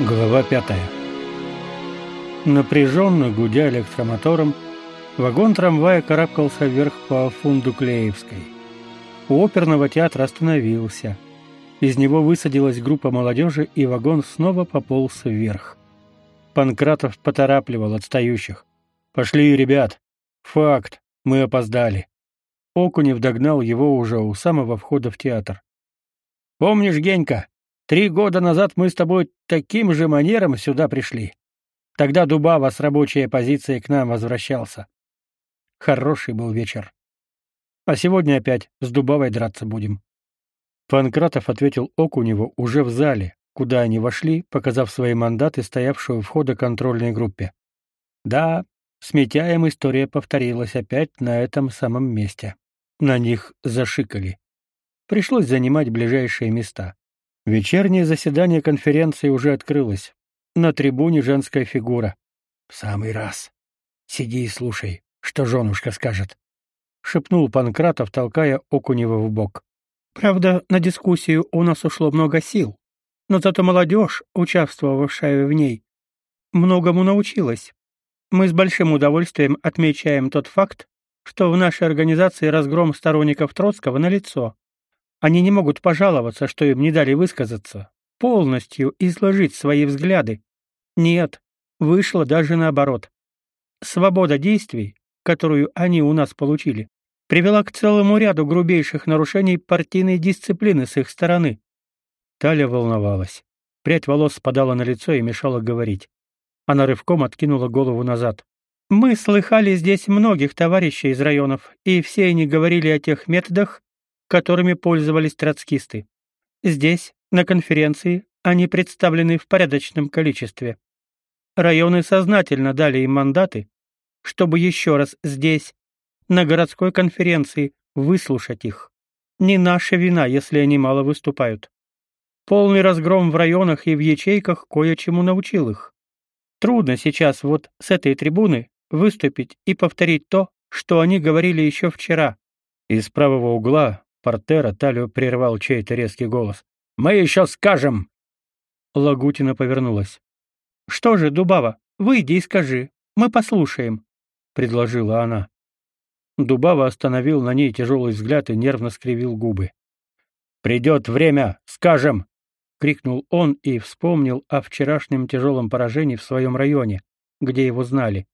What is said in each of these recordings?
Глава пятая. Напряженно гудя электромотором, вагон трамвая карабкался вверх по фунду Клеевской. У оперного театра остановился. Из него высадилась группа молодежи, и вагон снова пополз вверх. Панкратов поторапливал отстающих. «Пошли, ребят! Факт, мы опоздали!» Окунев догнал его уже у самого входа в театр. «Помнишь, Генька, Три года назад мы с тобой таким же манером сюда пришли. Тогда Дубава с рабочей позиции к нам возвращался. Хороший был вечер. А сегодня опять с Дубавой драться будем. Панкратов ответил Окуневу уже в зале, куда они вошли, показав свои мандаты стоявшую у входа контрольной группе. Да, с Митяем история повторилась опять на этом самом месте. На них зашикали. Пришлось занимать ближайшие места. Вечернее заседание конференции уже открылось. На трибуне женская фигура. В самый раз. Сиди и слушай, что женушка скажет, шепнул Панкратов, толкая Окунева в бок. Правда, на дискуссию у нас ушло много сил, но зато молодежь, участвовавшая в ней, многому научилась. Мы с большим удовольствием отмечаем тот факт, что в нашей организации разгром сторонников Троцкого налицо. Они не могут пожаловаться, что им не дали высказаться, полностью изложить свои взгляды. Нет, вышло даже наоборот. Свобода действий, которую они у нас получили, привела к целому ряду грубейших нарушений партийной дисциплины с их стороны. Таля волновалась. Прядь волос спадала на лицо и мешала говорить. Она рывком откинула голову назад. Мы слыхали здесь многих товарищей из районов, и все они говорили о тех методах, которыми пользовались троцкисты. Здесь, на конференции, они представлены в порядочном количестве. Районы сознательно дали им мандаты, чтобы еще раз здесь, на городской конференции, выслушать их. Не наша вина, если они мало выступают. Полный разгром в районах и в ячейках кое-чему научил их. Трудно сейчас вот с этой трибуны выступить и повторить то, что они говорили еще вчера. Из правого угла портера талию прервал чей-то резкий голос. «Мы еще скажем!» Лагутина повернулась. «Что же, Дубава, выйди и скажи. Мы послушаем», — предложила она. Дубава остановил на ней тяжелый взгляд и нервно скривил губы. «Придет время, скажем!» — крикнул он и вспомнил о вчерашнем тяжелом поражении в своем районе, где его знали.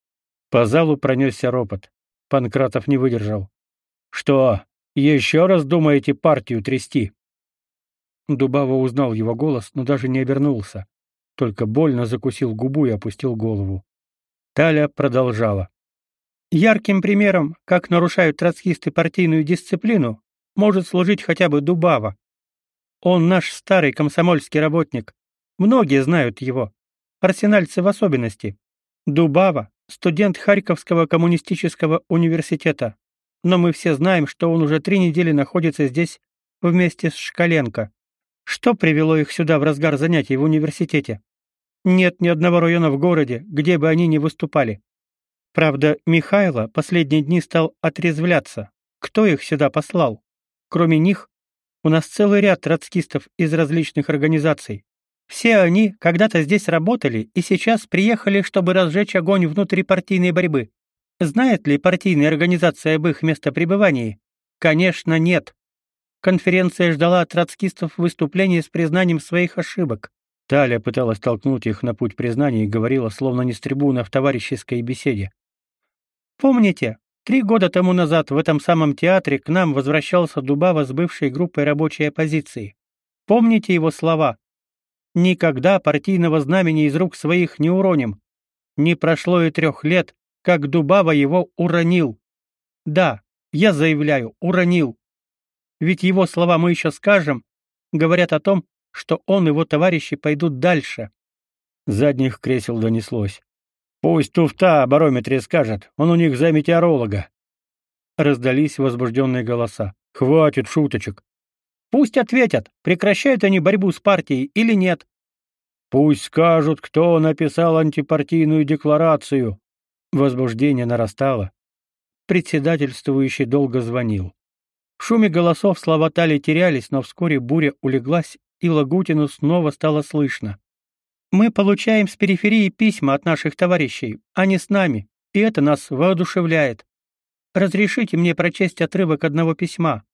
По залу пронесся ропот. Панкратов не выдержал. «Что, еще раз думаете партию трясти?» Дубава узнал его голос, но даже не обернулся, только больно закусил губу и опустил голову. Таля продолжала. Ярким примером, как нарушают троцкисты партийную дисциплину, может служить хотя бы Дубава. Он наш старый комсомольский работник. Многие знают его. Арсенальцы в особенности. Дубава — студент Харьковского коммунистического университета но мы все знаем, что он уже три недели находится здесь вместе с Шкаленко. Что привело их сюда в разгар занятий в университете? Нет ни одного района в городе, где бы они не выступали. Правда, Михайло последние дни стал отрезвляться. Кто их сюда послал? Кроме них, у нас целый ряд троцкистов из различных организаций. Все они когда-то здесь работали и сейчас приехали, чтобы разжечь огонь внутрипартийной борьбы. Знает ли партийная организация об их местопребывании? Конечно, нет. Конференция ждала от троцкистов выступления с признанием своих ошибок. Таля пыталась толкнуть их на путь признания и говорила, словно не с трибуны, а в товарищеской беседе. Помните, три года тому назад в этом самом театре к нам возвращался Дубава с бывшей группой рабочей оппозиции. Помните его слова? «Никогда партийного знамени из рук своих не уроним». Не прошло и трех лет, как Дубава его уронил. Да, я заявляю, уронил. Ведь его слова мы еще скажем, говорят о том, что он и его товарищи пойдут дальше. Задних кресел донеслось. Пусть туфта о барометре скажет, он у них за метеоролога. Раздались возбужденные голоса. Хватит шуточек. Пусть ответят, прекращают они борьбу с партией или нет. Пусть скажут, кто написал антипартийную декларацию. Возбуждение нарастало. Председательствующий долго звонил. В шуме голосов слова Тали терялись, но вскоре буря улеглась, и Лагутину снова стало слышно. Мы получаем с периферии письма от наших товарищей, а не с нами, и это нас воодушевляет. Разрешите мне прочесть отрывок одного письма.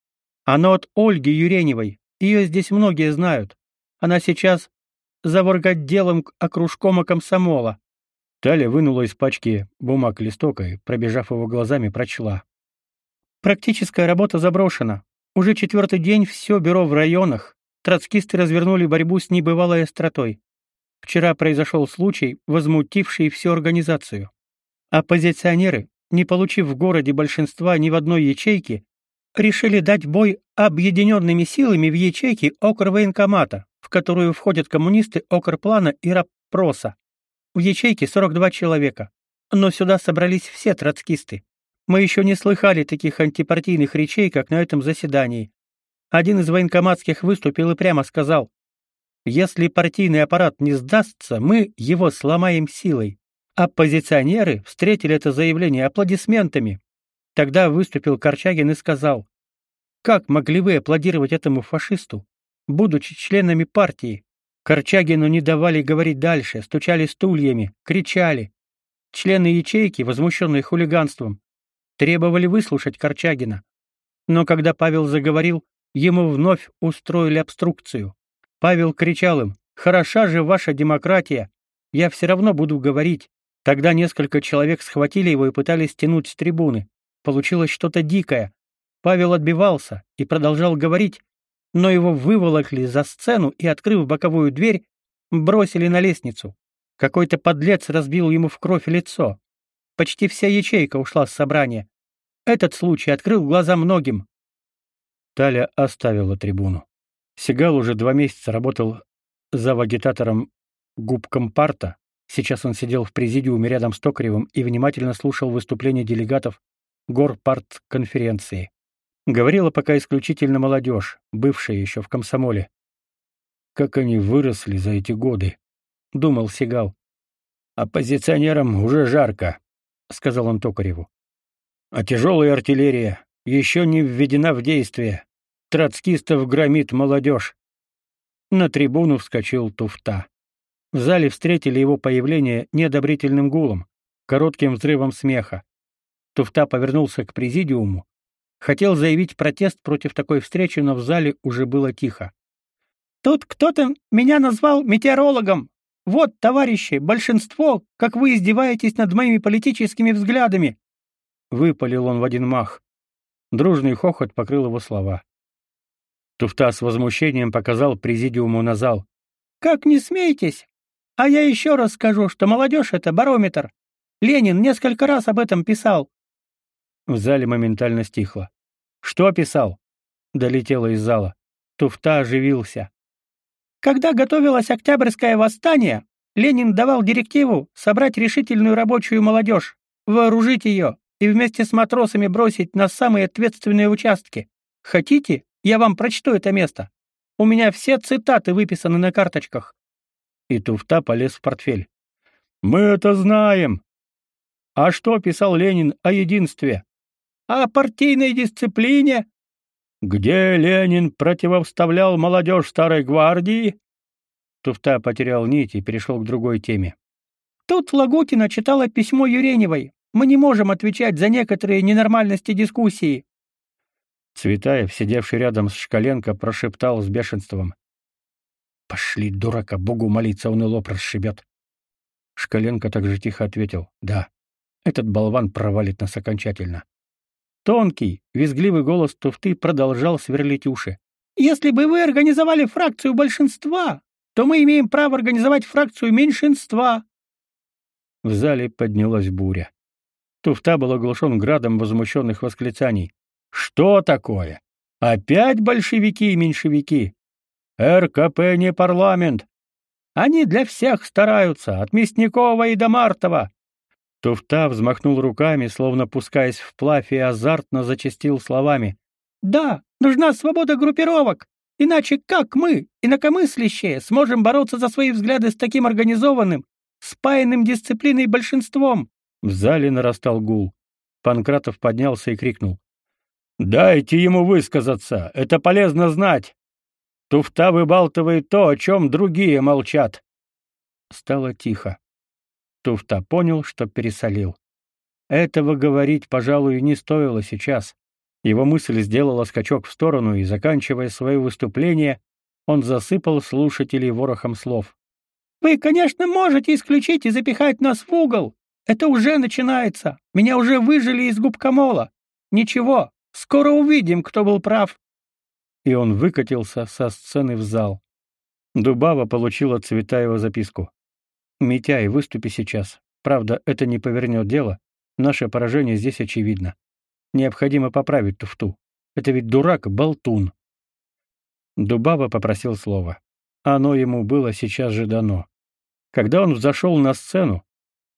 Оно от Ольги Юреневой. Ее здесь многие знают. Она сейчас за ворготделом окружкома комсомола. Таля вынула из пачки бумаг листок и, пробежав его глазами, прочла. Практическая работа заброшена. Уже четвертый день все бюро в районах. Троцкисты развернули борьбу с небывалой остротой. Вчера произошел случай, возмутивший всю организацию. Оппозиционеры, не получив в городе большинства ни в одной ячейке, решили дать бой объединенными силами в ячейке окрвоенкомата, в которую входят коммунисты окрплана и раппроса. В ячейке 42 человека, но сюда собрались все троцкисты. Мы еще не слыхали таких антипартийных речей, как на этом заседании. Один из военкоматских выступил и прямо сказал, «Если партийный аппарат не сдастся, мы его сломаем силой». Оппозиционеры встретили это заявление аплодисментами. Тогда выступил Корчагин и сказал, «Как могли вы аплодировать этому фашисту, будучи членами партии?» Корчагину не давали говорить дальше, стучали стульями, кричали. Члены ячейки, возмущенные хулиганством, требовали выслушать Корчагина. Но когда Павел заговорил, ему вновь устроили обструкцию. Павел кричал им «Хороша же ваша демократия! Я все равно буду говорить!» Тогда несколько человек схватили его и пытались тянуть с трибуны. Получилось что-то дикое. Павел отбивался и продолжал говорить, но его выволокли за сцену и, открыв боковую дверь, бросили на лестницу. Какой-то подлец разбил ему в кровь лицо. Почти вся ячейка ушла с собрания. Этот случай открыл глаза многим. Таля оставила трибуну. Сигал уже два месяца работал за агитатором губком парта. Сейчас он сидел в президиуме рядом с Токаревым и внимательно слушал выступления делегатов горпарт-конференции. Говорила пока исключительно молодежь, бывшая еще в комсомоле. Как они выросли за эти годы, думал Сигал. Оппозиционерам уже жарко, сказал он Токареву. А тяжелая артиллерия еще не введена в действие. Троцкистов громит молодежь. На трибуну вскочил Туфта. В зале встретили его появление неодобрительным гулом, коротким взрывом смеха. Туфта повернулся к президиуму, хотел заявить протест против такой встречи, но в зале уже было тихо. Тут кто-то меня назвал метеорологом. Вот, товарищи, большинство, как вы издеваетесь над моими политическими взглядами, выпалил он в один мах. Дружный хохот покрыл его слова. Туфта с возмущением показал президиуму на зал. Как не смейтесь? А я еще раз скажу, что молодежь — это барометр. Ленин несколько раз об этом писал. В зале моментально стихло. Что писал? Долетело из зала. Туфта оживился. Когда готовилось Октябрьское восстание, Ленин давал директиву собрать решительную рабочую молодежь, вооружить ее и вместе с матросами бросить на самые ответственные участки. Хотите, я вам прочту это место? У меня все цитаты выписаны на карточках и туфта полез в портфель. Мы это знаем. А что писал Ленин о единстве? О партийной дисциплине? Где Ленин противоставлял молодежь старой гвардии? Туфта потерял нить и перешел к другой теме. Тут Лагутина читала письмо Юреневой. Мы не можем отвечать за некоторые ненормальности дискуссии. Цветаев, сидевший рядом с Шкаленко, прошептал с бешенством: Пошли, дурака, Богу молиться, он и лоб расшибет. Шкаленко также тихо ответил: "Да. Этот болван провалит нас окончательно". Тонкий, визгливый голос Туфты продолжал сверлить уши. Если бы вы организовали фракцию большинства, то мы имеем право организовать фракцию меньшинства. В зале поднялась буря. Туфта был оглушен градом возмущенных восклицаний. Что такое? Опять большевики и меньшевики? РКП не парламент. Они для всех стараются, от Мясникова и до Мартова. Туфта взмахнул руками, словно пускаясь вплавь, и азартно зачастил словами. «Да, нужна свобода группировок. Иначе как мы, инакомыслящие, сможем бороться за свои взгляды с таким организованным, спаянным дисциплиной большинством?» В зале нарастал гул. Панкратов поднялся и крикнул. «Дайте ему высказаться, это полезно знать. Туфта выбалтывает то, о чем другие молчат. стало тихо. Туфта понял, что пересолил. Этого говорить, пожалуй, не стоило сейчас. Его мысль сделала скачок в сторону, и, заканчивая свое выступление, он засыпал слушателей ворохом слов. «Вы, конечно, можете исключить и запихать нас в угол. Это уже начинается. Меня уже выжили из губкомола. Ничего, скоро увидим, кто был прав». И он выкатился со сцены в зал. Дубава получила Цветаева записку. «Митяй, выступи сейчас. Правда, это не повернет дело. Наше поражение здесь очевидно. Необходимо поправить туфту. Это ведь дурак, болтун. Дубава попросил слова. Оно ему было сейчас же дано. Когда он взошел на сцену,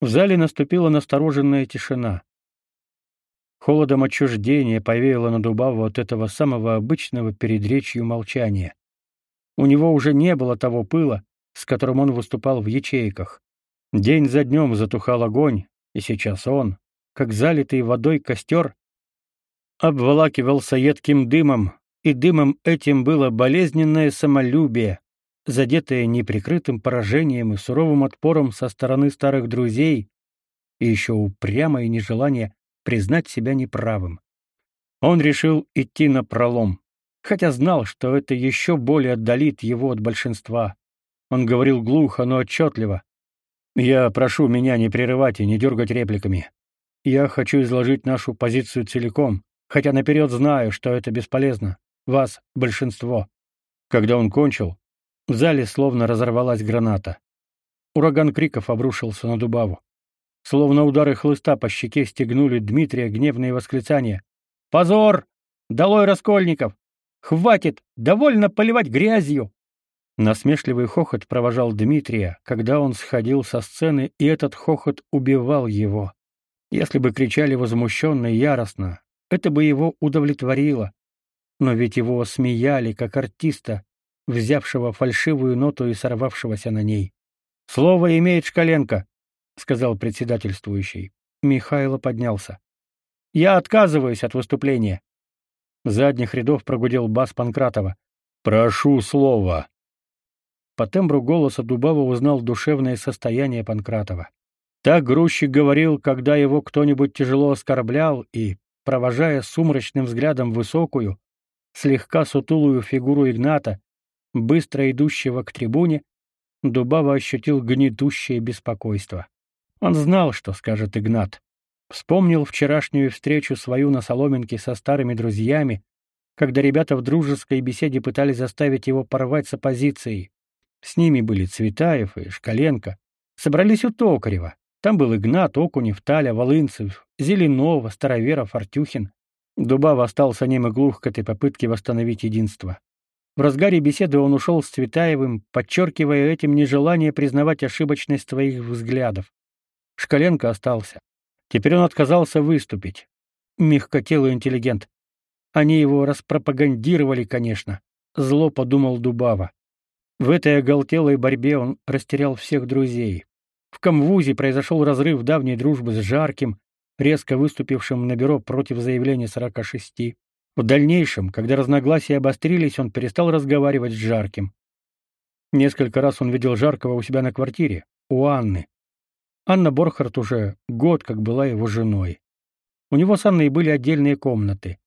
в зале наступила настороженная тишина. Холодом отчуждения повеяло на Дубаву от этого самого обычного перед речью молчания. У него уже не было того пыла, с которым он выступал в ячейках. День за днем затухал огонь, и сейчас он, как залитый водой костер, обволакивался едким дымом, и дымом этим было болезненное самолюбие, задетое неприкрытым поражением и суровым отпором со стороны старых друзей, и еще упрямое нежелание признать себя неправым. Он решил идти на пролом, хотя знал, что это еще более отдалит его от большинства. Он говорил глухо, но отчетливо. «Я прошу меня не прерывать и не дергать репликами. Я хочу изложить нашу позицию целиком, хотя наперед знаю, что это бесполезно. Вас большинство. Когда он кончил, в зале словно разорвалась граната. Ураган криков обрушился на Дубаву. Словно удары хлыста по щеке стегнули Дмитрия гневные восклицания. «Позор! Долой Раскольников! Хватит! Довольно поливать грязью!» Насмешливый хохот провожал Дмитрия, когда он сходил со сцены, и этот хохот убивал его. Если бы кричали возмущенно и яростно, это бы его удовлетворило. Но ведь его смеяли, как артиста, взявшего фальшивую ноту и сорвавшегося на ней. «Слово имеет Шкаленко», — сказал председательствующий. Михайло поднялся. «Я отказываюсь от выступления». С задних рядов прогудел бас Панкратова. «Прошу слова». По тембру голоса Дубава узнал душевное состояние Панкратова. Так грузчик говорил, когда его кто-нибудь тяжело оскорблял и, провожая сумрачным взглядом высокую, слегка сутулую фигуру Игната, быстро идущего к трибуне, Дубава ощутил гнетущее беспокойство. Он знал, что скажет Игнат. Вспомнил вчерашнюю встречу свою на Соломенке со старыми друзьями, когда ребята в дружеской беседе пытались заставить его порвать с оппозицией. С ними были Цветаев и Шкаленко. Собрались у Токарева. Там был Игнат, Окунев, Таля, Волынцев, Зеленова, Староверов, Артюхин. Дубава остался нем и глух к этой попытке восстановить единство. В разгаре беседы он ушел с Цветаевым, подчеркивая этим нежелание признавать ошибочность своих взглядов. Шкаленко остался. Теперь он отказался выступить. Мягкотелый интеллигент. Они его распропагандировали, конечно. Зло подумал Дубава. В этой оголтелой борьбе он растерял всех друзей. В Камвузе произошел разрыв давней дружбы с Жарким, резко выступившим на бюро против заявления 46. В дальнейшем, когда разногласия обострились, он перестал разговаривать с Жарким. Несколько раз он видел Жаркого у себя на квартире, у Анны. Анна Борхарт уже год как была его женой. У него с Анной были отдельные комнаты.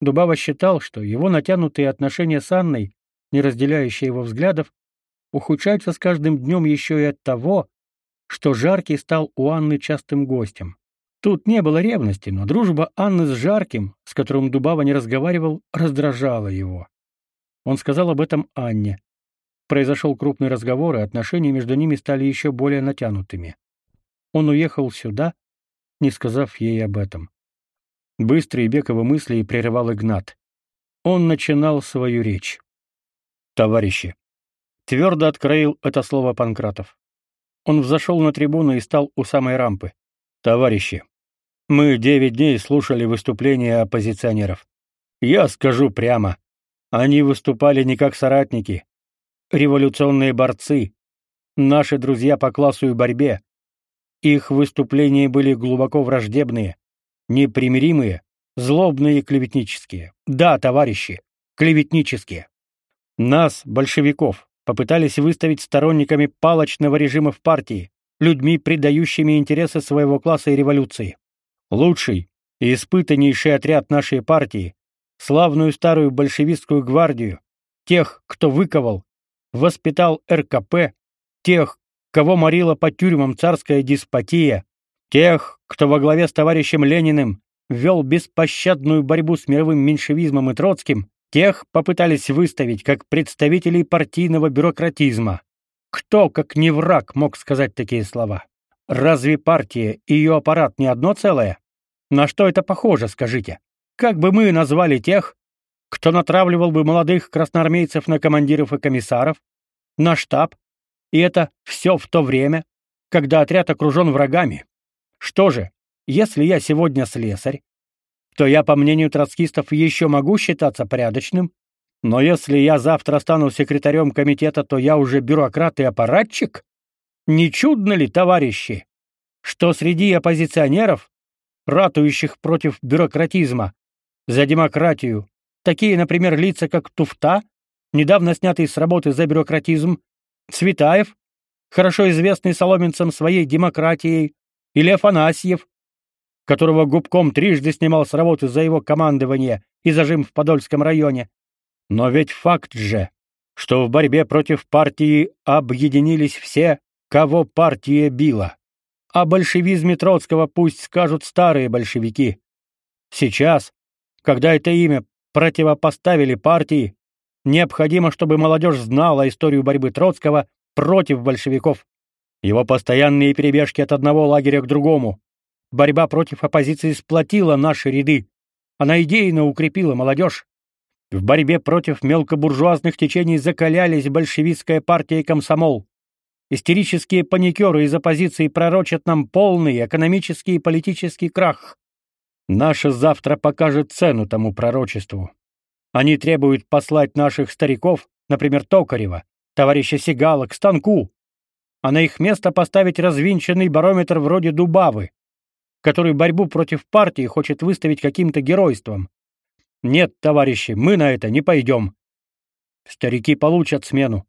Дубава считал, что его натянутые отношения с Анной, не разделяющие его взглядов, ухудшаются с каждым днем еще и от того, что Жаркий стал у Анны частым гостем. Тут не было ревности, но дружба Анны с Жарким, с которым Дубава не разговаривал, раздражала его. Он сказал об этом Анне. Произошел крупный разговор, и отношения между ними стали еще более натянутыми. Он уехал сюда, не сказав ей об этом. Быстрые Бековы мысли прерывал Игнат. Он начинал свою речь. «Товарищи!» Твердо откроил это слово Панкратов. Он взошел на трибуну и стал у самой рампы. «Товарищи, мы девять дней слушали выступления оппозиционеров. Я скажу прямо, они выступали не как соратники, революционные борцы, наши друзья по классу и борьбе. Их выступления были глубоко враждебные, непримиримые, злобные и клеветнические. Да, товарищи, клеветнические. Нас, большевиков, попытались выставить сторонниками палочного режима в партии, людьми, предающими интересы своего класса и революции. Лучший и испытаннейший отряд нашей партии, славную старую большевистскую гвардию, тех, кто выковал, воспитал РКП, тех, кого морила по тюрьмам царская деспотия, тех, кто во главе с товарищем Лениным вел беспощадную борьбу с мировым меньшевизмом и Троцким, тех попытались выставить как представителей партийного бюрократизма. Кто, как не враг, мог сказать такие слова? Разве партия и ее аппарат не одно целое? На что это похоже, скажите? Как бы мы назвали тех, кто натравливал бы молодых красноармейцев на командиров и комиссаров, на штаб, и это все в то время, когда отряд окружен врагами? Что же, если я сегодня слесарь, то я, по мнению троцкистов, еще могу считаться порядочным, но если я завтра стану секретарем комитета, то я уже бюрократ и аппаратчик? Не чудно ли, товарищи, что среди оппозиционеров, ратующих против бюрократизма, за демократию, такие, например, лица, как Туфта, недавно снятый с работы за бюрократизм, Цветаев, хорошо известный соломенцам своей демократией, или Афанасьев, которого губком трижды снимал с работы за его командование и зажим в Подольском районе. Но ведь факт же, что в борьбе против партии объединились все, кого партия била. О большевизме Троцкого пусть скажут старые большевики. Сейчас, когда это имя противопоставили партии, необходимо, чтобы молодежь знала историю борьбы Троцкого против большевиков. Его постоянные перебежки от одного лагеря к другому, Борьба против оппозиции сплотила наши ряды. Она идейно укрепила молодежь. В борьбе против мелкобуржуазных течений закалялись большевистская партия и комсомол. Истерические паникеры из оппозиции пророчат нам полный экономический и политический крах. Наше завтра покажет цену тому пророчеству. Они требуют послать наших стариков, например, Токарева, товарища Сигала, к станку, а на их место поставить развинченный барометр вроде Дубавы, который борьбу против партии хочет выставить каким-то геройством. Нет, товарищи, мы на это не пойдем. Старики получат смену,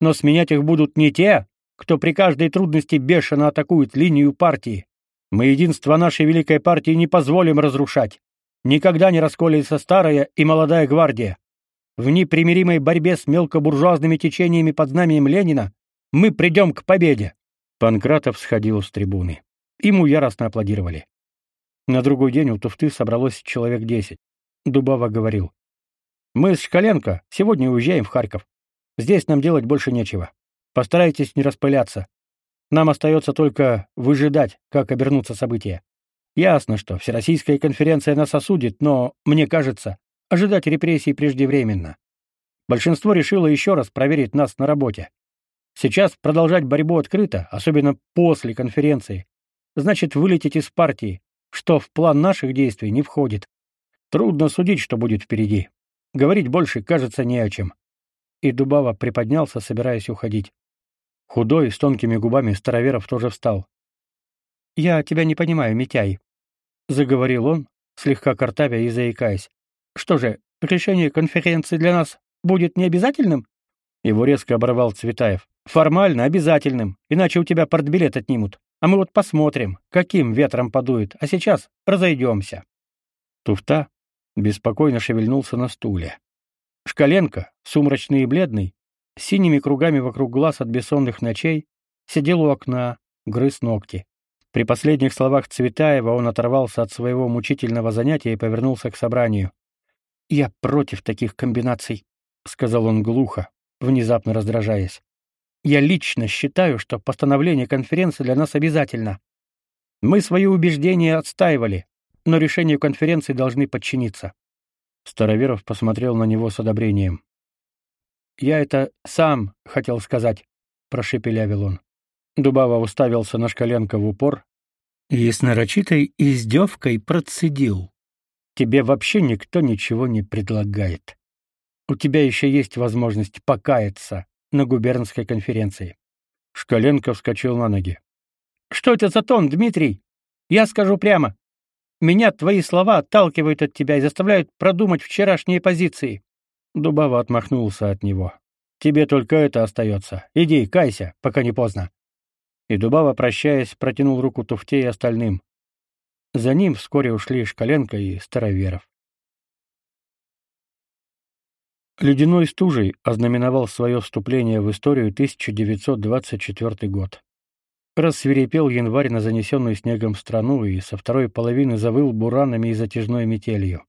но сменять их будут не те, кто при каждой трудности бешено атакует линию партии. Мы единство нашей великой партии не позволим разрушать. Никогда не расколется старая и молодая гвардия. В непримиримой борьбе с мелкобуржуазными течениями под знаменем Ленина мы придем к победе. Панкратов сходил с трибуны. Ему яростно аплодировали. На другой день у Туфты собралось человек десять. Дубава говорил. «Мы с Шкаленко сегодня уезжаем в Харьков. Здесь нам делать больше нечего. Постарайтесь не распыляться. Нам остается только выжидать, как обернутся события. Ясно, что Всероссийская конференция нас осудит, но, мне кажется, ожидать репрессий преждевременно. Большинство решило еще раз проверить нас на работе. Сейчас продолжать борьбу открыто, особенно после конференции, значит вылететь из партии, что в план наших действий не входит. Трудно судить, что будет впереди. Говорить больше, кажется, не о чем. И Дубава приподнялся, собираясь уходить. Худой, с тонкими губами Староверов тоже встал. «Я тебя не понимаю, Митяй», — заговорил он, слегка картавя и заикаясь. «Что же, решение конференции для нас будет необязательным?» Его резко оборвал Цветаев. «Формально обязательным, иначе у тебя портбилет отнимут. А мы вот посмотрим, каким ветром подует, а сейчас разойдемся». Туфта беспокойно шевельнулся на стуле. Шкаленко, сумрачный и бледный, с синими кругами вокруг глаз от бессонных ночей, сидел у окна, грыз ногти. При последних словах Цветаева он оторвался от своего мучительного занятия и повернулся к собранию. «Я против таких комбинаций», — сказал он глухо, внезапно раздражаясь. Я лично считаю, что постановление конференции для нас обязательно. Мы свои убеждения отстаивали, но решению конференции должны подчиниться. Староверов посмотрел на него с одобрением. Я это сам хотел сказать, прошепелявил он. Дубава уставился на Шкаленко в упор и с нарочитой издевкой процедил: "Тебе вообще никто ничего не предлагает. У тебя еще есть возможность покаяться на губернской конференции. Шкаленко вскочил на ноги. Что это за тон, Дмитрий? Я скажу прямо. Меня твои слова отталкивают от тебя и заставляют продумать вчерашние позиции. Дубава отмахнулся от него. Тебе только это остается. Иди, кайся, пока не поздно. И Дубава, прощаясь, протянул руку Туфте и остальным. За ним вскоре ушли Шкаленко и Староверов. Ледяной стужей ознаменовал свое вступление в историю 1924 год. Рассверепел январь на занесенную снегом страну и со второй половины завыл буранами и затяжной метелью.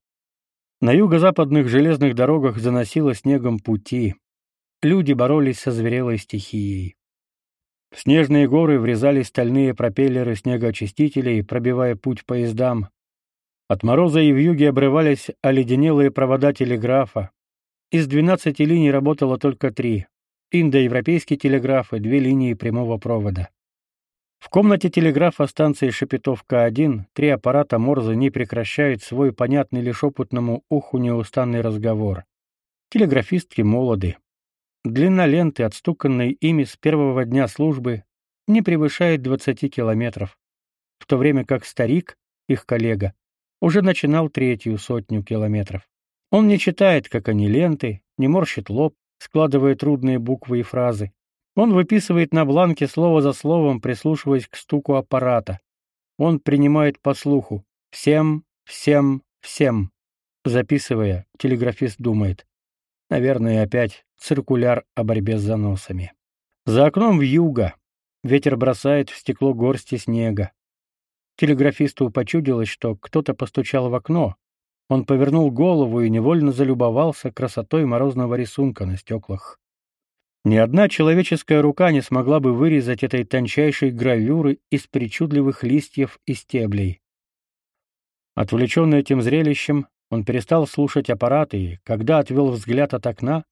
На юго-западных железных дорогах заносило снегом пути. Люди боролись со зверелой стихией. В снежные горы врезались стальные пропеллеры снегоочистителей, пробивая путь поездам. От мороза и вьюги обрывались оледенелые провода телеграфа. Из 12 линий работало только три. Индоевропейский телеграф и две линии прямого провода. В комнате телеграфа станции Шепетовка-1 три аппарата Морзе не прекращают свой понятный лишь опытному уху неустанный разговор. Телеграфистки молоды. Длина ленты, отстуканной ими с первого дня службы, не превышает 20 километров, в то время как старик, их коллега, уже начинал третью сотню километров. Он не читает, как они ленты, не морщит лоб, складывая трудные буквы и фразы. Он выписывает на бланке слово за словом, прислушиваясь к стуку аппарата. Он принимает по слуху «всем, всем, всем». Записывая, телеграфист думает. Наверное, опять циркуляр о борьбе с заносами. За окном вьюга. Ветер бросает в стекло горсти снега. Телеграфисту почудилось, что кто-то постучал в окно. Он повернул голову и невольно залюбовался красотой морозного рисунка на стеклах. Ни одна человеческая рука не смогла бы вырезать этой тончайшей гравюры из причудливых листьев и стеблей. Отвлеченный этим зрелищем, он перестал слушать аппарат и, когда отвел взгляд от окна,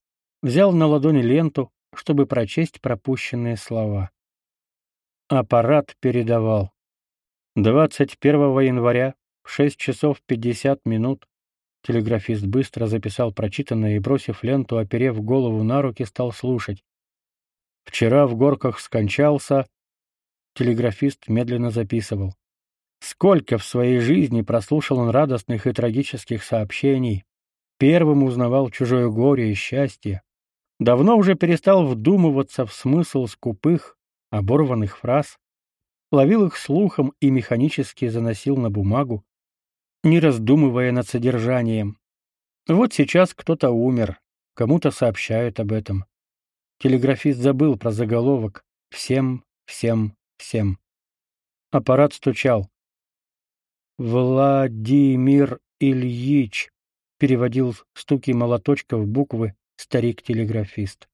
взял на ладони ленту, чтобы прочесть пропущенные слова. Аппарат передавал. 21 января в 6 часов 50 минут Телеграфист быстро записал прочитанное и, бросив ленту, оперев голову на руки, стал слушать. Вчера в горках скончался. Телеграфист медленно записывал. Сколько в своей жизни прослушал он радостных и трагических сообщений. Первым узнавал чужое горе и счастье. Давно уже перестал вдумываться в смысл скупых, оборванных фраз. Ловил их слухом и механически заносил на бумагу, не раздумывая над содержанием. Вот сейчас кто-то умер, кому-то сообщают об этом. Телеграфист забыл про заголовок «Всем, всем, всем». Аппарат стучал. «Владимир Ильич», — переводил стуки молоточка в буквы старик-телеграфист.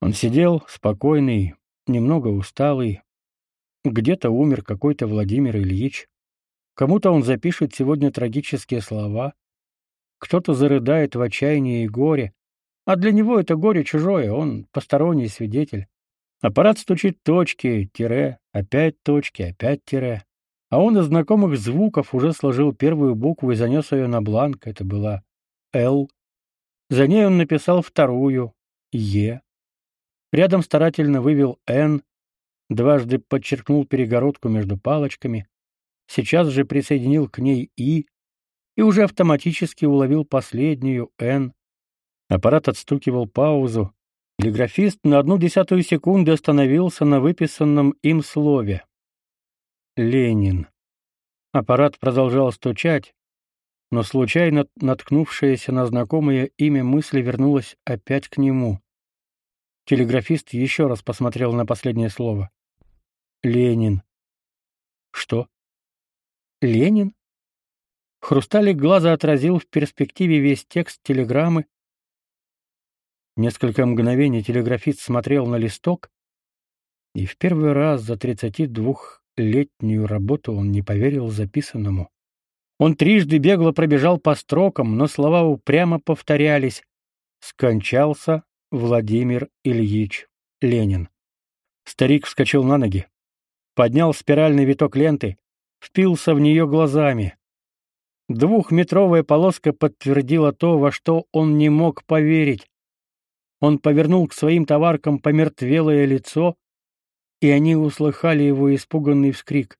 Он сидел, спокойный, немного усталый. Где-то умер какой-то Владимир Ильич. Кому-то он запишет сегодня трагические слова, кто-то зарыдает в отчаянии и горе, а для него это горе чужое, он посторонний свидетель. Аппарат стучит точки, тире, опять точки, опять тире. А он из знакомых звуков уже сложил первую букву и занес ее на бланк, это была «Л». За ней он написал вторую «Е». Рядом старательно вывел «Н», дважды подчеркнул перегородку между палочками, сейчас же присоединил к ней «и» и уже автоматически уловил последнюю «н». Аппарат отстукивал паузу. Телеграфист на одну десятую секунды остановился на выписанном им слове. «Ленин». Аппарат продолжал стучать, но случайно наткнувшаяся на знакомое имя мысль вернулась опять к нему. Телеграфист еще раз посмотрел на последнее слово. «Ленин». «Что?» Ленин? Хрусталик глаза отразил в перспективе весь текст телеграммы. Несколько мгновений телеграфист смотрел на листок, и в первый раз за 32-летнюю работу он не поверил записанному. Он трижды бегло пробежал по строкам, но слова упрямо повторялись. «Скончался Владимир Ильич Ленин». Старик вскочил на ноги, поднял спиральный виток ленты, впился в нее глазами. Двухметровая полоска подтвердила то, во что он не мог поверить. Он повернул к своим товаркам помертвелое лицо, и они услыхали его испуганный вскрик.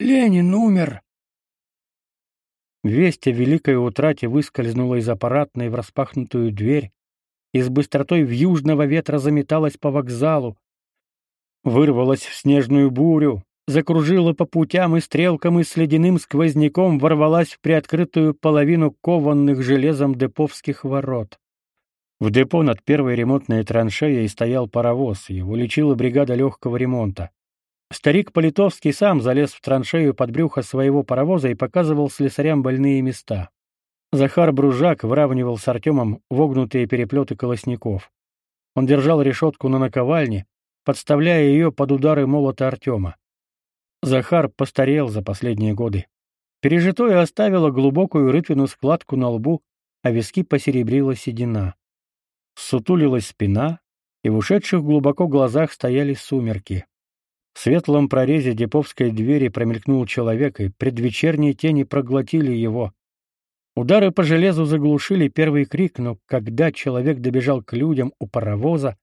«Ленин умер!» Весть о великой утрате выскользнула из аппаратной в распахнутую дверь. и с быстротой вьюжного ветра заметалась по вокзалу, вырвалась в снежную бурю, закружила по путям и стрелкам и с ледяным сквозняком ворвалась в приоткрытую половину кованных железом деповских ворот. В депо над первой ремонтной траншеей стоял паровоз, его лечила бригада легкого ремонта. Старик Политовский сам залез в траншею под брюхо своего паровоза и показывал слесарям больные места. Захар Бружак выравнивал с Артемом вогнутые переплеты колосников. Он держал решетку на наковальне, подставляя ее под удары молота Артема. Захар постарел за последние годы. Пережитое оставило глубокую рытвину складку на лбу, а виски посеребрила седина. Сутулилась спина, и в ушедших глубоко глазах стояли сумерки. В светлом прорезе деповской двери промелькнул человек, и предвечерние тени проглотили его. Удары по железу заглушили первый крик, но когда человек добежал к людям у паровоза,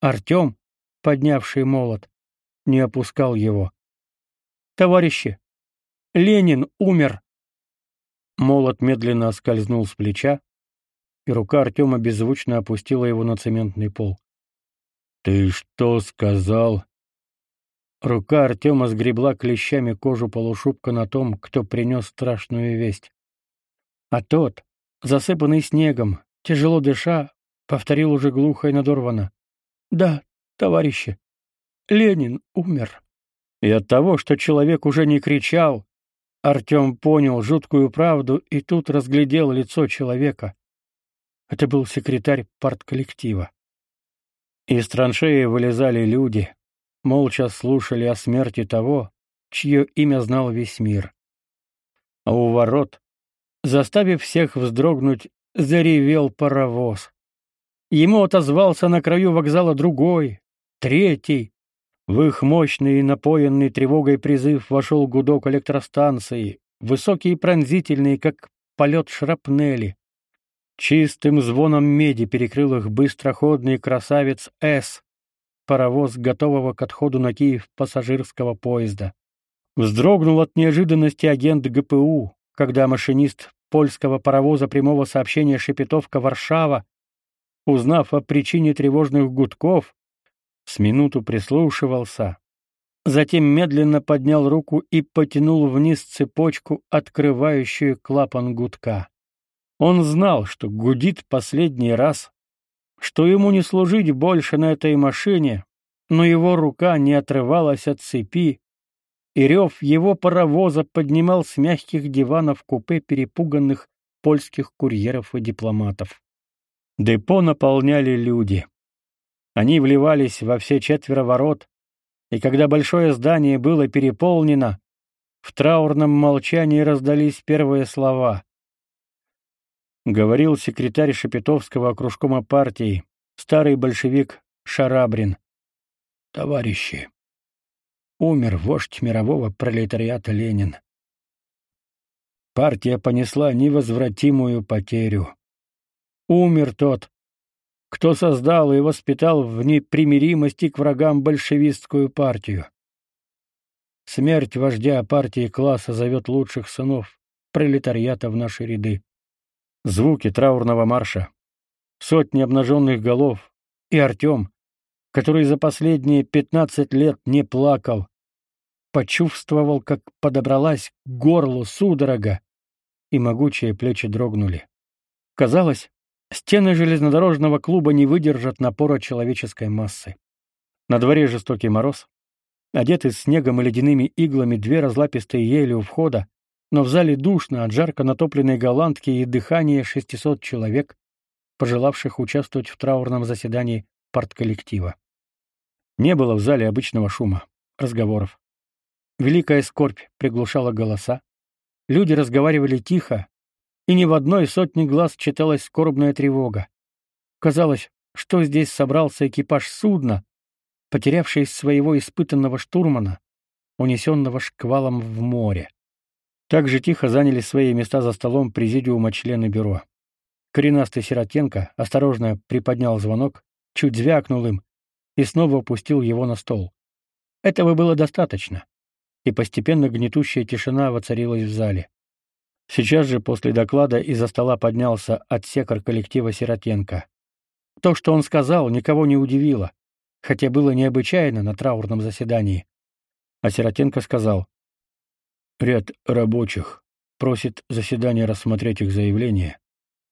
Артем, поднявший молот, не опускал его. Товарищи, Ленин умер. Молот медленно скользнул с плеча, и рука Артема беззвучно опустила его на цементный пол. Ты что сказал? Рука Артема сгребла клещами кожу полушубка на том, кто принес страшную весть. А тот, засыпанный снегом, тяжело дыша, повторил уже глухо и надорвано: "Да, товарищи, Ленин умер". И от того, что человек уже не кричал, Артем понял жуткую правду и тут разглядел лицо человека. Это был секретарь партколлектива. Из траншеи вылезали люди, молча слушали о смерти того, чье имя знал весь мир. А у ворот, заставив всех вздрогнуть, заревел паровоз. Ему отозвался на краю вокзала другой, третий, в их мощный и напоенный тревогой призыв вошел гудок электростанции, высокий и пронзительный, как полет шрапнели. Чистым звоном меди перекрыл их быстроходный красавец «С», паровоз, готового к отходу на Киев пассажирского поезда. Вздрогнул от неожиданности агент ГПУ, когда машинист польского паровоза прямого сообщения Шепетовка-Варшава, узнав о причине тревожных гудков, с минуту прислушивался, затем медленно поднял руку и потянул вниз цепочку, открывающую клапан гудка. Он знал, что гудит последний раз, что ему не служить больше на этой машине, но его рука не отрывалась от цепи, и рев его паровоза поднимал с мягких диванов купе перепуганных польских курьеров и дипломатов. Депо наполняли люди. Они вливались во все четверо ворот, и когда большое здание было переполнено, в траурном молчании раздались первые слова. Говорил секретарь Шепетовского окружкома партии, старый большевик Шарабрин. Товарищи, умер вождь мирового пролетариата Ленин. Партия понесла невозвратимую потерю. Умер тот, кто создал и воспитал в непримиримости к врагам большевистскую партию. Смерть вождя партии класса зовет лучших сынов пролетариата в наши ряды. Звуки траурного марша, сотни обнаженных голов и Артем, который за последние пятнадцать лет не плакал, почувствовал, как подобралась к горлу судорога, и могучие плечи дрогнули. Казалось, Стены железнодорожного клуба не выдержат напора человеческой массы. На дворе жестокий мороз. Одеты снегом и ледяными иглами две разлапистые ели у входа, но в зале душно от жарко натопленной голландки и дыхания 600 человек, пожелавших участвовать в траурном заседании партколлектива. Не было в зале обычного шума, разговоров. Великая скорбь приглушала голоса. Люди разговаривали тихо, и ни в одной сотне глаз читалась скорбная тревога. Казалось, что здесь собрался экипаж судна, потерявший своего испытанного штурмана, унесенного шквалом в море. Так же тихо заняли свои места за столом президиума члены бюро. Коренастый Сиротенко осторожно приподнял звонок, чуть звякнул им и снова опустил его на стол. Этого было достаточно, и постепенно гнетущая тишина воцарилась в зале. Сейчас же после доклада из-за стола поднялся отсекар коллектива Сиротенко. То, что он сказал, никого не удивило, хотя было необычайно на траурном заседании. А Сиротенко сказал: "Ряд рабочих просит заседание рассмотреть их заявление,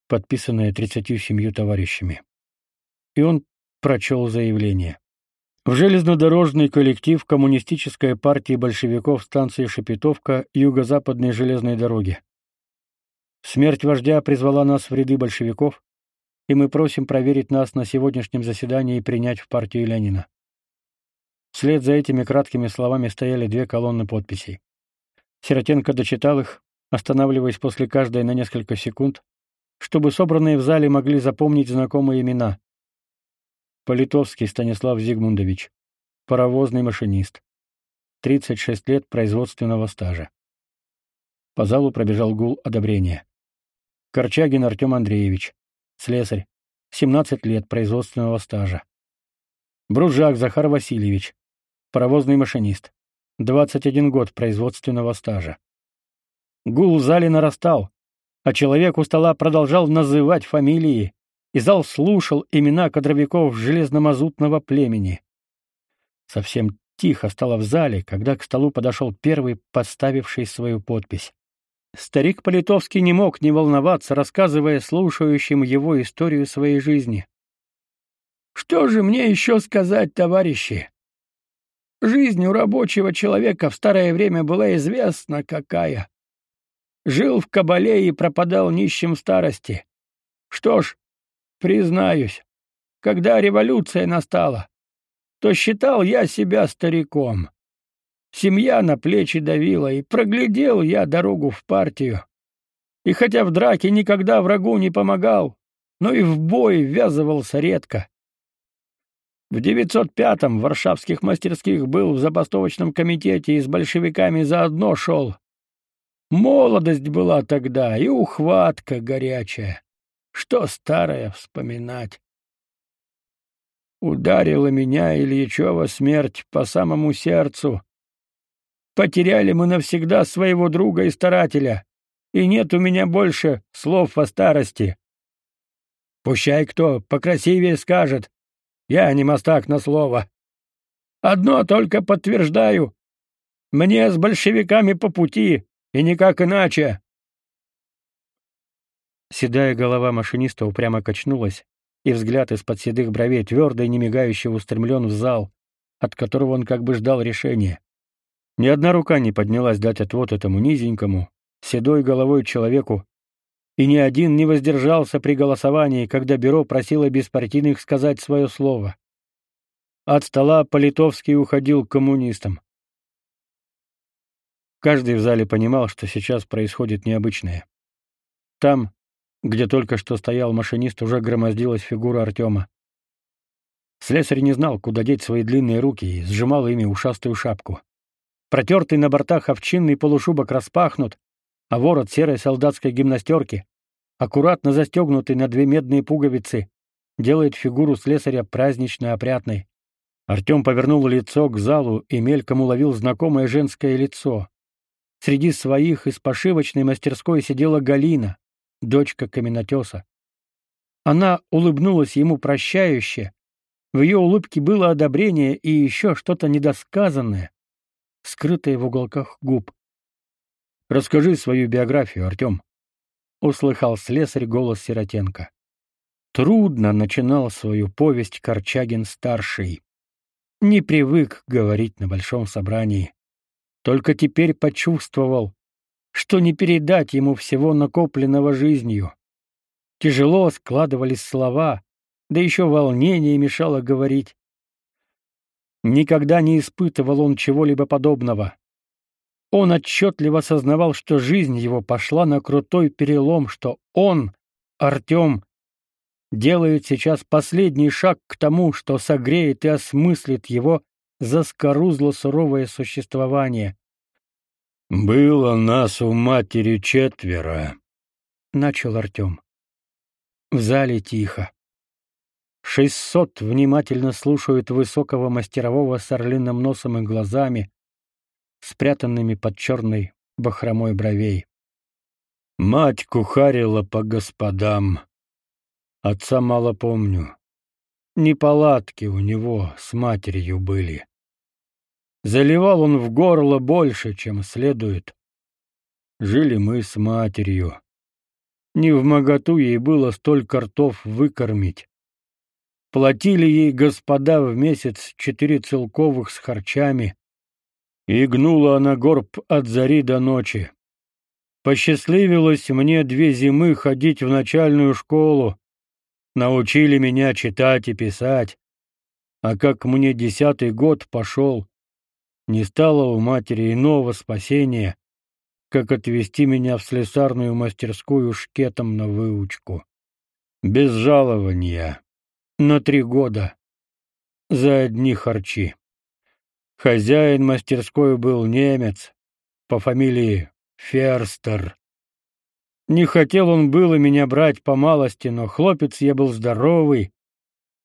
подписанное 37 товарищами". И он прочел заявление. В железнодорожный коллектив Коммунистической партии большевиков станции Шепетовка Юго-Западной железной дороги. Смерть вождя призвала нас в ряды большевиков, и мы просим проверить нас на сегодняшнем заседании и принять в партию Ленина. Вслед за этими краткими словами стояли две колонны подписей. Сиротенко дочитал их, останавливаясь после каждой на несколько секунд, чтобы собранные в зале могли запомнить знакомые имена. Политовский Станислав Зигмундович, паровозный машинист, 36 лет производственного стажа. По залу пробежал гул одобрения. Корчагин Артем Андреевич, слесарь, 17 лет производственного стажа. Бружак Захар Васильевич, паровозный машинист, 21 год производственного стажа. Гул в зале нарастал, а человек у стола продолжал называть фамилии, и зал слушал имена кадровиков железномазутного племени. Совсем тихо стало в зале, когда к столу подошел первый, поставивший свою подпись. Старик Политовский не мог не волноваться, рассказывая слушающим его историю своей жизни. Что же мне еще сказать, товарищи? Жизнь у рабочего человека в старое время была известна какая. Жил в кабале и пропадал нищим в старости. Что ж, признаюсь, когда революция настала, то считал я себя стариком. Семья на плечи давила, и проглядел я дорогу в партию. И хотя в драке никогда врагу не помогал, но и в бой ввязывался редко. В 905-м в варшавских мастерских был в забастовочном комитете и с большевиками заодно шел. Молодость была тогда и ухватка горячая. Что старое вспоминать? Ударила меня Ильичева смерть по самому сердцу, Потеряли мы навсегда своего друга и старателя, и нет у меня больше слов о старости. Пущай кто покрасивее скажет, я не мастак на слово. Одно только подтверждаю. Мне с большевиками по пути, и никак иначе. Седая голова машиниста упрямо качнулась, и взгляд из-под седых бровей твердо и немигающе устремлен в зал, от которого он как бы ждал решения. Ни одна рука не поднялась дать отвод этому низенькому, седой головой человеку, и ни один не воздержался при голосовании, когда бюро просило беспартийных сказать свое слово. От стола Политовский уходил к коммунистам. Каждый в зале понимал, что сейчас происходит необычное. Там, где только что стоял машинист, уже громоздилась фигура Артема. Слесарь не знал, куда деть свои длинные руки и сжимал ими ушастую шапку. Протертый на бортах овчинный полушубок распахнут, а ворот серой солдатской гимнастерки, аккуратно застегнутый на две медные пуговицы, делает фигуру слесаря празднично опрятной. Артем повернул лицо к залу и мельком уловил знакомое женское лицо. Среди своих из пошивочной мастерской сидела Галина, дочка каменотеса. Она улыбнулась ему прощающе. В ее улыбке было одобрение и еще что-то недосказанное скрытые в уголках губ. «Расскажи свою биографию, Артем», — услыхал слесарь голос Сиротенко. Трудно начинал свою повесть Корчагин-старший. Не привык говорить на большом собрании. Только теперь почувствовал, что не передать ему всего накопленного жизнью. Тяжело складывались слова, да еще волнение мешало говорить. Никогда не испытывал он чего-либо подобного. Он отчетливо осознавал, что жизнь его пошла на крутой перелом, что он, Артем, делает сейчас последний шаг к тому, что согреет и осмыслит его заскорузло-суровое существование. «Было нас у матери четверо», — начал Артем. В зале тихо. Шестьсот внимательно слушают высокого мастерового с орлиным носом и глазами, спрятанными под черной бахромой бровей. Мать кухарила по господам. Отца мало помню. неполадки у него с матерью были. Заливал он в горло больше, чем следует. Жили мы с матерью. Не в моготу ей было столько ртов выкормить. Платили ей господа в месяц четыре целковых с харчами, и гнула она горб от зари до ночи. Посчастливилось мне две зимы ходить в начальную школу, научили меня читать и писать, а как мне десятый год пошел, не стало у матери иного спасения, как отвезти меня в слесарную мастерскую шкетом на выучку. Без жалования. На три года. За одни харчи. Хозяин мастерской был немец по фамилии Ферстер. Не хотел он было меня брать по малости, но хлопец я был здоровый,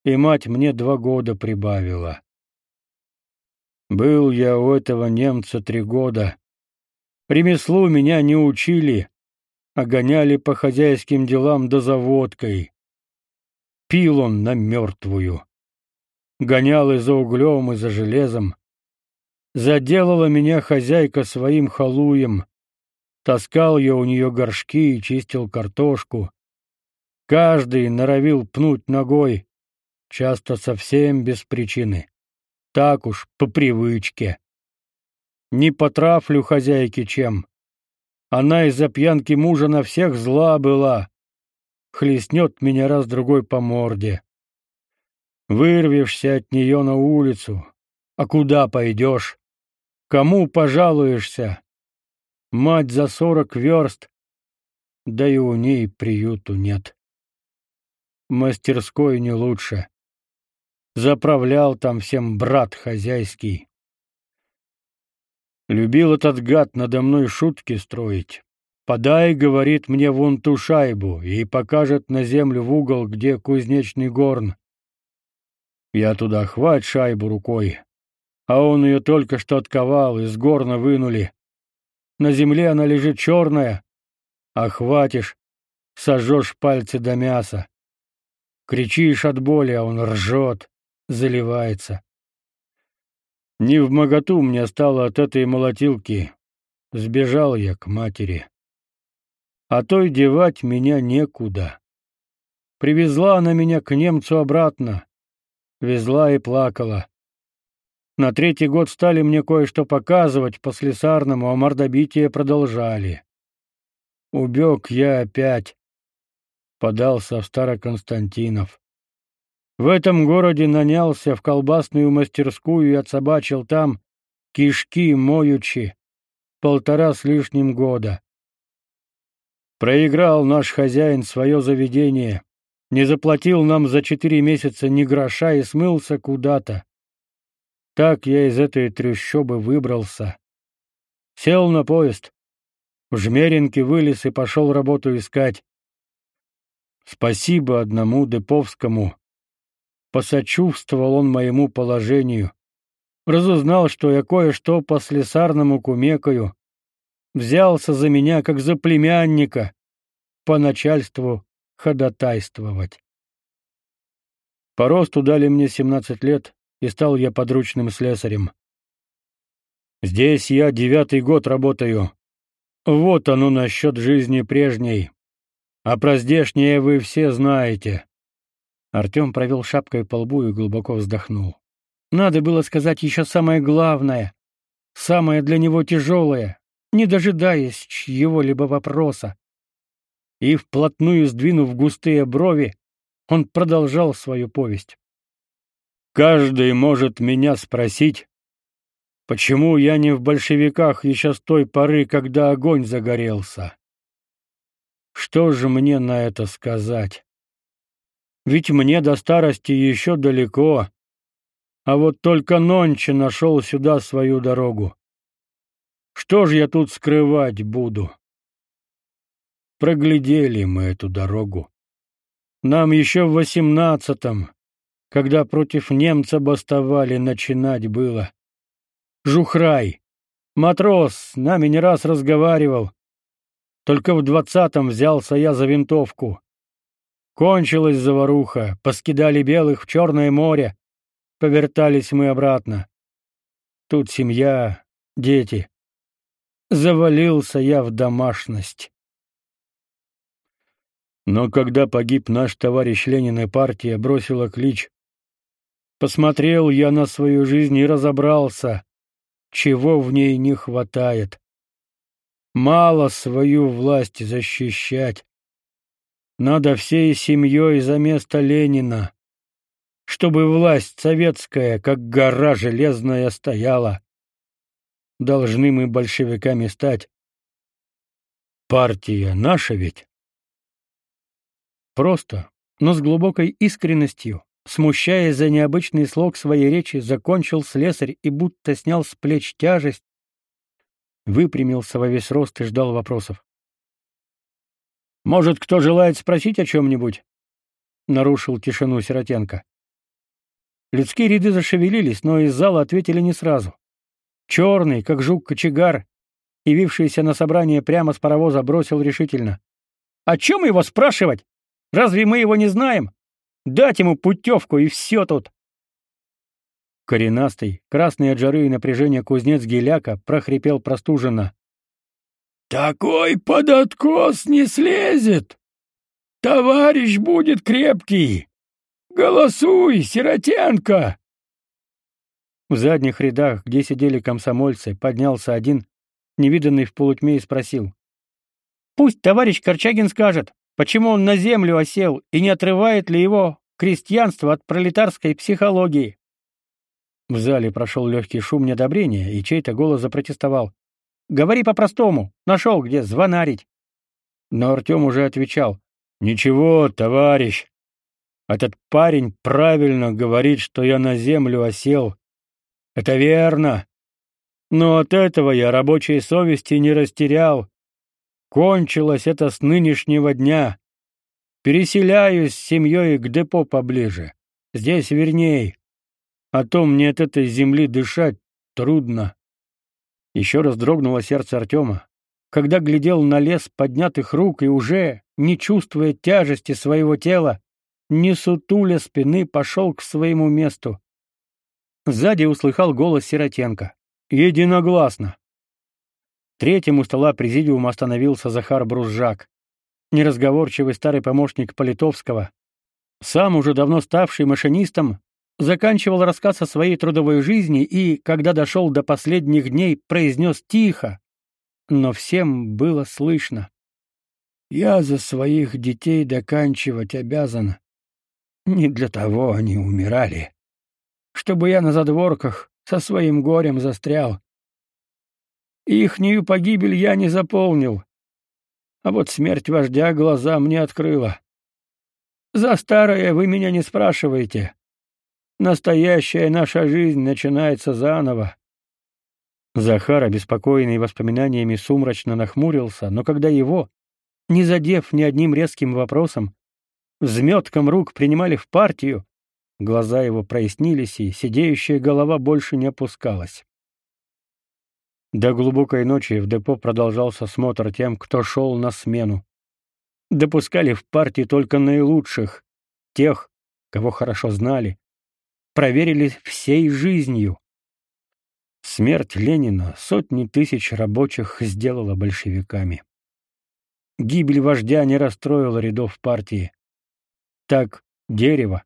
и мать мне два года прибавила. Был я у этого немца три года. Ремеслу меня не учили, а гоняли по хозяйским делам до заводкой. Пил он на мертвую. Гонял и за углем, и за железом. Заделала меня хозяйка своим халуем. Таскал я у нее горшки и чистил картошку. Каждый норовил пнуть ногой, часто совсем без причины. Так уж, по привычке. Не потрафлю хозяйки чем. Она из-за пьянки мужа на всех зла была. Хлестнет меня раз-другой по морде. Вырвешься от нее на улицу. А куда пойдешь? Кому пожалуешься? Мать за сорок верст, да и у ней приюту нет. Мастерской не лучше. Заправлял там всем брат хозяйский. Любил этот гад надо мной шутки строить. Подай, говорит мне вон ту шайбу, и покажет на землю в угол, где кузнечный горн. Я туда хвать шайбу рукой, а он ее только что отковал, из горна вынули. На земле она лежит черная, а хватишь, сожжешь пальцы до мяса. Кричишь от боли, а он ржет заливается. Не в моготу мне стало от этой молотилки. Сбежал я к матери. А той девать меня некуда. Привезла она меня к немцу обратно. Везла и плакала. На третий год стали мне кое-что показывать по слесарному, а мордобитие продолжали. Убег я опять. Подался в Староконстантинов. В этом городе нанялся в колбасную мастерскую и отсобачил там, кишки моючи, полтора с лишним года. Проиграл наш хозяин свое заведение, не заплатил нам за четыре месяца ни гроша и смылся куда-то. Так я из этой трещобы выбрался. Сел на поезд, в Жмеринке вылез и пошел работу искать. Спасибо одному Деповскому, Посочувствовал он моему положению. Разузнал, что я кое-что по слесарному кумекаю. Взялся за меня, как за племянника, по начальству ходатайствовать. По росту дали мне семнадцать лет, и стал я подручным слесарем. Здесь я девятый год работаю. Вот оно насчет жизни прежней. А про здешнее вы все знаете. Артем провел шапкой по лбу и глубоко вздохнул. Надо было сказать еще самое главное, самое для него тяжелое, не дожидаясь чьего-либо вопроса. И вплотную сдвинув густые брови, он продолжал свою повесть. Каждый может меня спросить, почему я не в большевиках еще с той поры, когда огонь загорелся. Что же мне на это сказать? Ведь мне до старости еще далеко. А вот только нонче нашел сюда свою дорогу. Что ж я тут скрывать буду? Проглядели мы эту дорогу. Нам еще в восемнадцатом, когда против немца бастовали, начинать было. Жухрай, матрос, с нами не раз разговаривал. Только в двадцатом взялся я за винтовку. Кончилась заваруха, поскидали белых в Черное море. Повертались мы обратно. Тут семья, дети. Завалился я в домашность. Но когда погиб наш товарищ Ленин и партия бросила клич, посмотрел я на свою жизнь и разобрался, чего в ней не хватает. Мало свою власть защищать. Надо всей семьей за место Ленина, чтобы власть советская, как гора железная, стояла. Должны мы большевиками стать. Партия наша ведь. Просто, но с глубокой искренностью, смущаясь за необычный слог своей речи, закончил слесарь и будто снял с плеч тяжесть, выпрямился во весь рост и ждал вопросов. Может, кто желает спросить о чем-нибудь? Нарушил тишину Сиротенко. Людские ряды зашевелились, но из зала ответили не сразу. Черный, как жук-кочегар, явившийся на собрание прямо с паровоза, бросил решительно. «О чем его спрашивать? Разве мы его не знаем? Дать ему путевку, и все тут!» Коренастый, красный от жары и напряжения кузнец Геляка прохрипел простуженно. Такой под откос не слезет. Товарищ будет крепкий. Голосуй, Сиротенко. В задних рядах, где сидели комсомольцы, поднялся один, невиданный в полутьме, и спросил: "Пусть товарищ Корчагин скажет, почему он на землю осел и не отрывает ли его крестьянство от пролетарской психологии?" В зале прошел легкий шум недобрения, и чей-то голос запротестовал: Говори по-простому. Нашел, где звонарить. Но Артем уже отвечал. Ничего, товарищ. Этот парень правильно говорит, что я на землю осел. Это верно. Но от этого я рабочей совести не растерял. Кончилось это с нынешнего дня. Переселяюсь с семьей к депо поближе. Здесь верней. А то мне от этой земли дышать трудно. Еще раз дрогнуло сердце Артема, когда глядел на лес поднятых рук и уже, не чувствуя тяжести своего тела, не сутуля спины, пошел к своему месту. Сзади услыхал голос Сиротенко. Единогласно. Третьим у стола президиума остановился Захар Брузжак, неразговорчивый старый помощник Политовского, сам уже давно ставший машинистом заканчивал рассказ о своей трудовой жизни и, когда дошел до последних дней, произнес тихо, но всем было слышно. «Я за своих детей доканчивать обязан. Не для того они умирали, чтобы я на задворках со своим горем застрял. Ихнюю погибель я не заполнил, а вот смерть вождя глаза мне открыла. За старое вы меня не спрашиваете». Настоящая наша жизнь начинается заново. Захар, обеспокоенный воспоминаниями, сумрачно нахмурился, но когда его, не задев ни одним резким вопросом, взметком рук принимали в партию, глаза его прояснились, и сидеющая голова больше не опускалась. До глубокой ночи в депо продолжался смотр тем, кто шел на смену. Допускали в партии только наилучших, тех, кого хорошо знали, проверили всей жизнью. Смерть Ленина сотни тысяч рабочих сделала большевиками. Гибель вождя не расстроила рядов партии. Так дерево,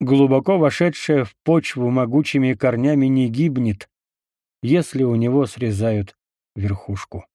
глубоко вошедшее в почву могучими корнями, не гибнет, если у него срезают верхушку.